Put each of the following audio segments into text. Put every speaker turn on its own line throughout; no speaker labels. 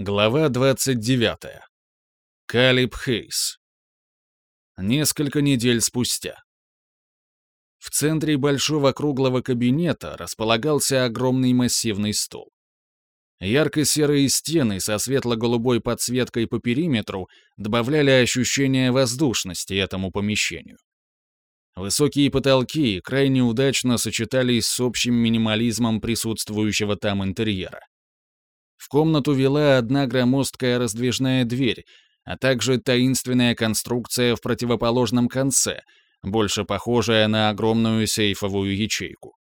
Глава 29. Калиб Хейс. Несколько недель спустя. В центре большого круглого кабинета располагался огромный массивный стол. Ярко-серые стены со светло-голубой подсветкой по периметру добавляли ощущение воздушности этому помещению. Высокие потолки крайне удачно сочетались с общим минимализмом присутствующего там интерьера. В комнату вела одна громоздкая раздвижная дверь, а также таинственная конструкция в противоположном конце, больше похожая на огромную сейфовую ячейку.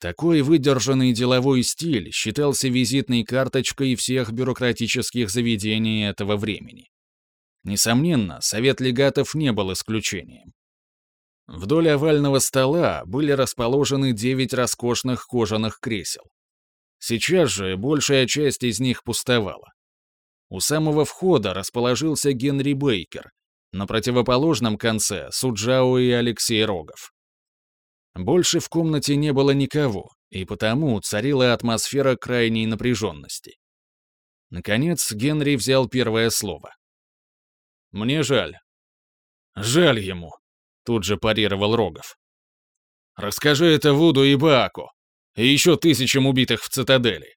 Такой выдержанный деловой стиль считался визитной карточкой всех бюрократических заведений этого времени. Несомненно, совет легатов не был исключением. Вдоль овального стола были расположены девять роскошных кожаных кресел. Сейчас же большая часть из них пустовала. У самого входа расположился Генри Бейкер, на противоположном конце — Суджао и Алексей Рогов. Больше в комнате не было никого, и потому царила атмосфера крайней напряженности. Наконец Генри взял первое слово. «Мне жаль». «Жаль ему», — тут же парировал Рогов. «Расскажи это Вуду и Бааку. И еще тысячам убитых в цитадели.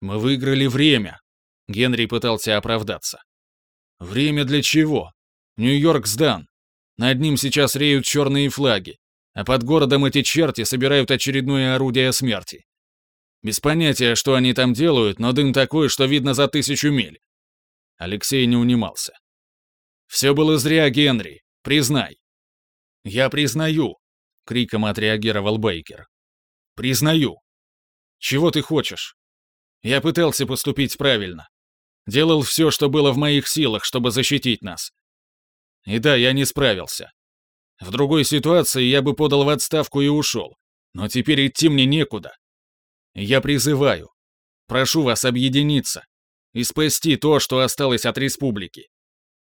Мы выиграли время. Генри пытался оправдаться. Время для чего? Нью-Йорк сдан. Над ним сейчас реют черные флаги, а под городом эти черти собирают очередное орудие смерти. Без понятия, что они там делают, но дым такой, что видно за тысячу миль. Алексей не унимался. «Все было зря, Генри. Признай». «Я признаю», — криком отреагировал Бейкер. Признаю. Чего ты хочешь? Я пытался поступить правильно. Делал все, что было в моих силах, чтобы защитить нас. И да, я не справился. В другой ситуации я бы подал в отставку и ушел. Но теперь идти мне некуда. Я призываю. Прошу вас объединиться и спасти то, что осталось от республики.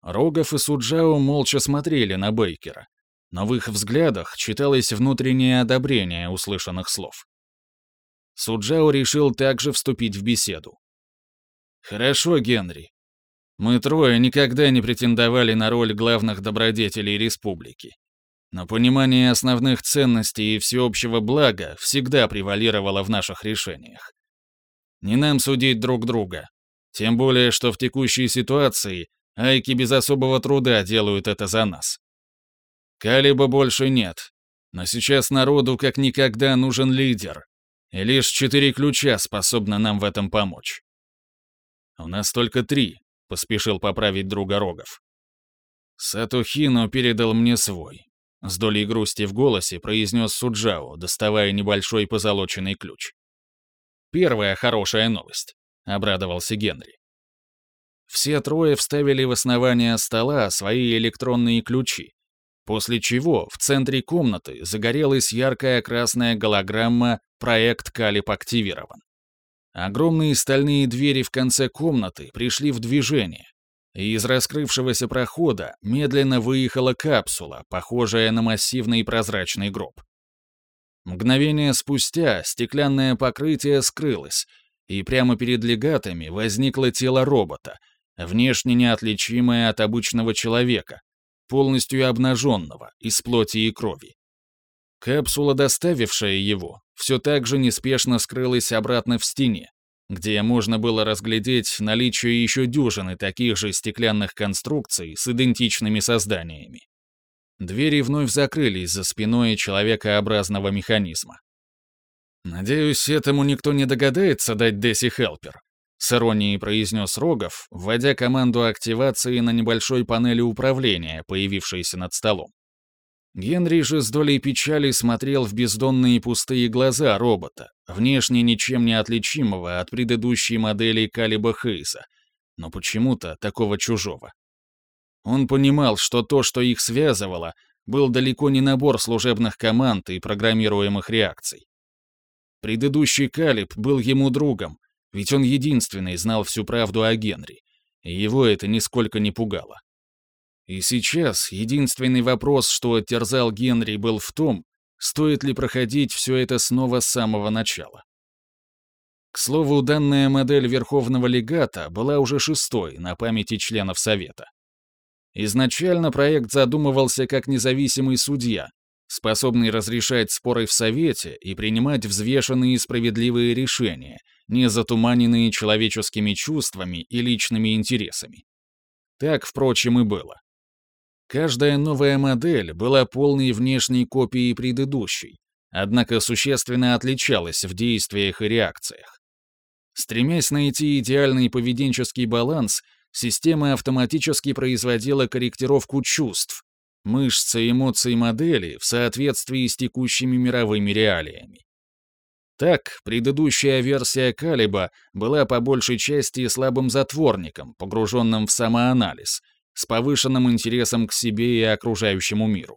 Рогов и Суджао молча смотрели на Бейкера но в их взглядах читалось внутреннее одобрение услышанных слов. Суджао решил также вступить в беседу. «Хорошо, Генри. Мы трое никогда не претендовали на роль главных добродетелей республики. Но понимание основных ценностей и всеобщего блага всегда превалировало в наших решениях. Не нам судить друг друга. Тем более, что в текущей ситуации айки без особого труда делают это за нас. Калиба больше нет. Но сейчас народу как никогда нужен лидер. И лишь четыре ключа способны нам в этом помочь. У нас только три, поспешил поправить друга Рогов. Сатухино передал мне свой. С долей грусти в голосе произнес Суджао, доставая небольшой позолоченный ключ. «Первая хорошая новость», — обрадовался Генри. Все трое вставили в основание стола свои электронные ключи, После чего в центре комнаты загорелась яркая красная голограмма «Проект Калип активирован». Огромные стальные двери в конце комнаты пришли в движение, и из раскрывшегося прохода медленно выехала капсула, похожая на массивный прозрачный гроб. Мгновение спустя стеклянное покрытие скрылось, и прямо перед легатами возникло тело робота, внешне неотличимое от обычного человека, полностью обнаженного, из плоти и крови. Капсула, доставившая его, все так же неспешно скрылась обратно в стене, где можно было разглядеть наличие еще дюжины таких же стеклянных конструкций с идентичными созданиями. Двери вновь закрылись за спиной человекообразного механизма. «Надеюсь, этому никто не догадается дать Десси Хелпер», с иронией произнес Рогов, вводя команду активации на небольшой панели управления, появившейся над столом. Генри же с долей печали смотрел в бездонные пустые глаза робота, внешне ничем не отличимого от предыдущей модели Калиба Хейса, но почему-то такого чужого. Он понимал, что то, что их связывало, был далеко не набор служебных команд и программируемых реакций. Предыдущий Калиб был ему другом, ведь он единственный знал всю правду о Генри, и его это нисколько не пугало. И сейчас единственный вопрос, что терзал Генри, был в том, стоит ли проходить все это снова с самого начала. К слову, данная модель Верховного Легата была уже шестой на памяти членов Совета. Изначально проект задумывался как независимый судья, способный разрешать споры в Совете и принимать взвешенные и справедливые решения, не затуманенные человеческими чувствами и личными интересами. Так, впрочем, и было. Каждая новая модель была полной внешней копией предыдущей, однако существенно отличалась в действиях и реакциях. Стремясь найти идеальный поведенческий баланс, система автоматически производила корректировку чувств, мышц и эмоций модели в соответствии с текущими мировыми реалиями. Так, предыдущая версия Калиба была по большей части слабым затворником, погруженным в самоанализ, с повышенным интересом к себе и окружающему миру.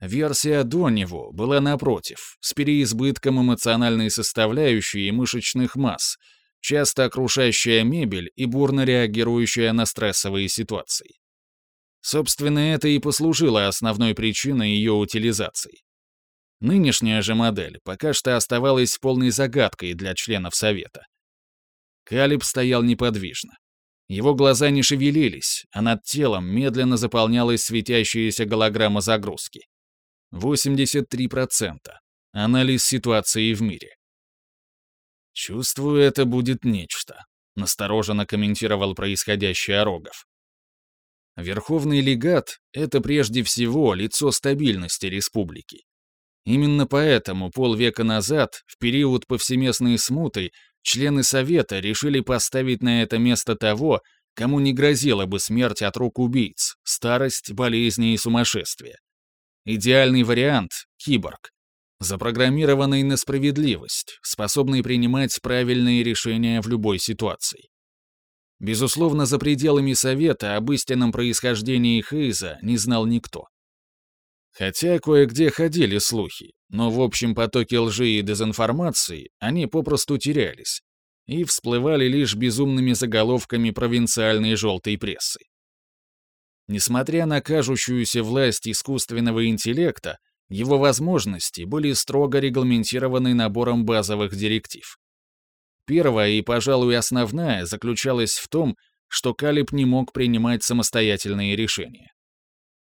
Версия до него была напротив, с переизбытком эмоциональной составляющей и мышечных масс, часто окружающая мебель и бурно реагирующая на стрессовые ситуации. Собственно, это и послужило основной причиной ее утилизации. Нынешняя же модель пока что оставалась полной загадкой для членов Совета. Калиб стоял неподвижно. Его глаза не шевелились, а над телом медленно заполнялась светящаяся голограмма загрузки. 83%. Анализ ситуации в мире. «Чувствую, это будет нечто», — настороженно комментировал происходящее Рогов. Верховный легат — это прежде всего лицо стабильности республики. Именно поэтому полвека назад, в период повсеместной смуты, члены Совета решили поставить на это место того, кому не грозила бы смерть от рук убийц, старость, болезни и сумасшествие. Идеальный вариант — киборг. Запрограммированный на справедливость, способный принимать правильные решения в любой ситуации. Безусловно, за пределами Совета об истинном происхождении Хейза не знал никто. Хотя кое-где ходили слухи, но в общем потоке лжи и дезинформации они попросту терялись и всплывали лишь безумными заголовками провинциальной желтой прессы. Несмотря на кажущуюся власть искусственного интеллекта, его возможности были строго регламентированы набором базовых директив. Первая и, пожалуй, основная заключалась в том, что Калиб не мог принимать самостоятельные решения.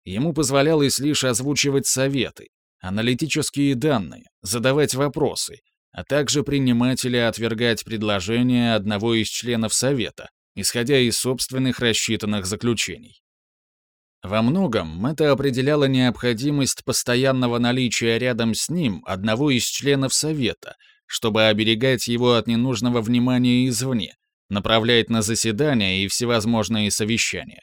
Ему позволялось лишь озвучивать советы, аналитические данные, задавать вопросы, а также принимать или отвергать предложения одного из членов Совета, исходя из собственных рассчитанных заключений. Во многом это определяло необходимость постоянного наличия рядом с ним одного из членов Совета, чтобы оберегать его от ненужного внимания извне, направлять на заседания и всевозможные совещания.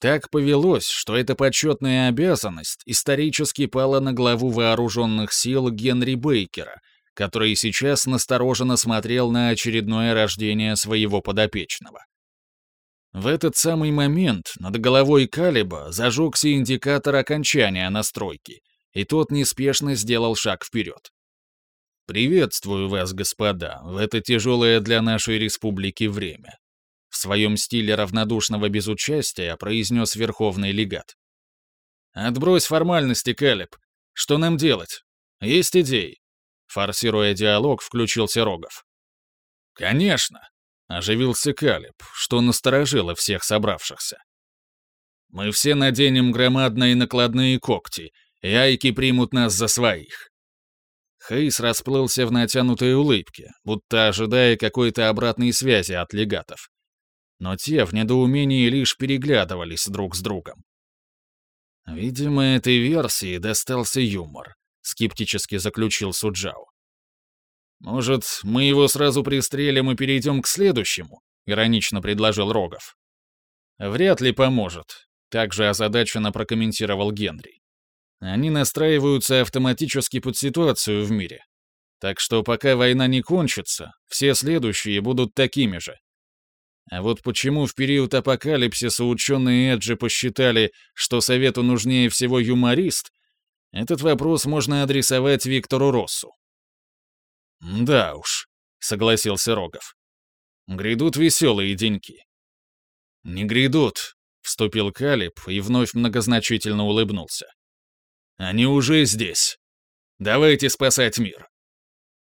Так повелось, что эта почетная обязанность исторически пала на главу вооруженных сил Генри Бейкера, который сейчас настороженно смотрел на очередное рождение своего подопечного. В этот самый момент над головой Калиба зажегся индикатор окончания настройки, и тот неспешно сделал шаг вперед. «Приветствую вас, господа, в это тяжелое для нашей республики время в своем стиле равнодушного безучастия произнес Верховный Легат. «Отбрось формальности, Кэлеб. Что нам делать? Есть идеи?» Форсируя диалог, включился Рогов. «Конечно!» — оживился Калиб, что насторожило всех собравшихся. «Мы все наденем громадные накладные когти, и айки примут нас за своих». Хейс расплылся в натянутой улыбке, будто ожидая какой-то обратной связи от легатов но те в недоумении лишь переглядывались друг с другом. «Видимо, этой версии достался юмор», — скептически заключил Суджао. «Может, мы его сразу пристрелим и перейдем к следующему?» — иронично предложил Рогов. «Вряд ли поможет», — также озадаченно прокомментировал Генри. «Они настраиваются автоматически под ситуацию в мире. Так что пока война не кончится, все следующие будут такими же. А вот почему в период апокалипсиса ученые Эджи посчитали, что Совету нужнее всего юморист, этот вопрос можно адресовать Виктору Россу. «Да уж», — согласился Рогов. «Грядут веселые деньки». «Не грядут», — вступил Калиб и вновь многозначительно улыбнулся. «Они уже здесь. Давайте спасать мир».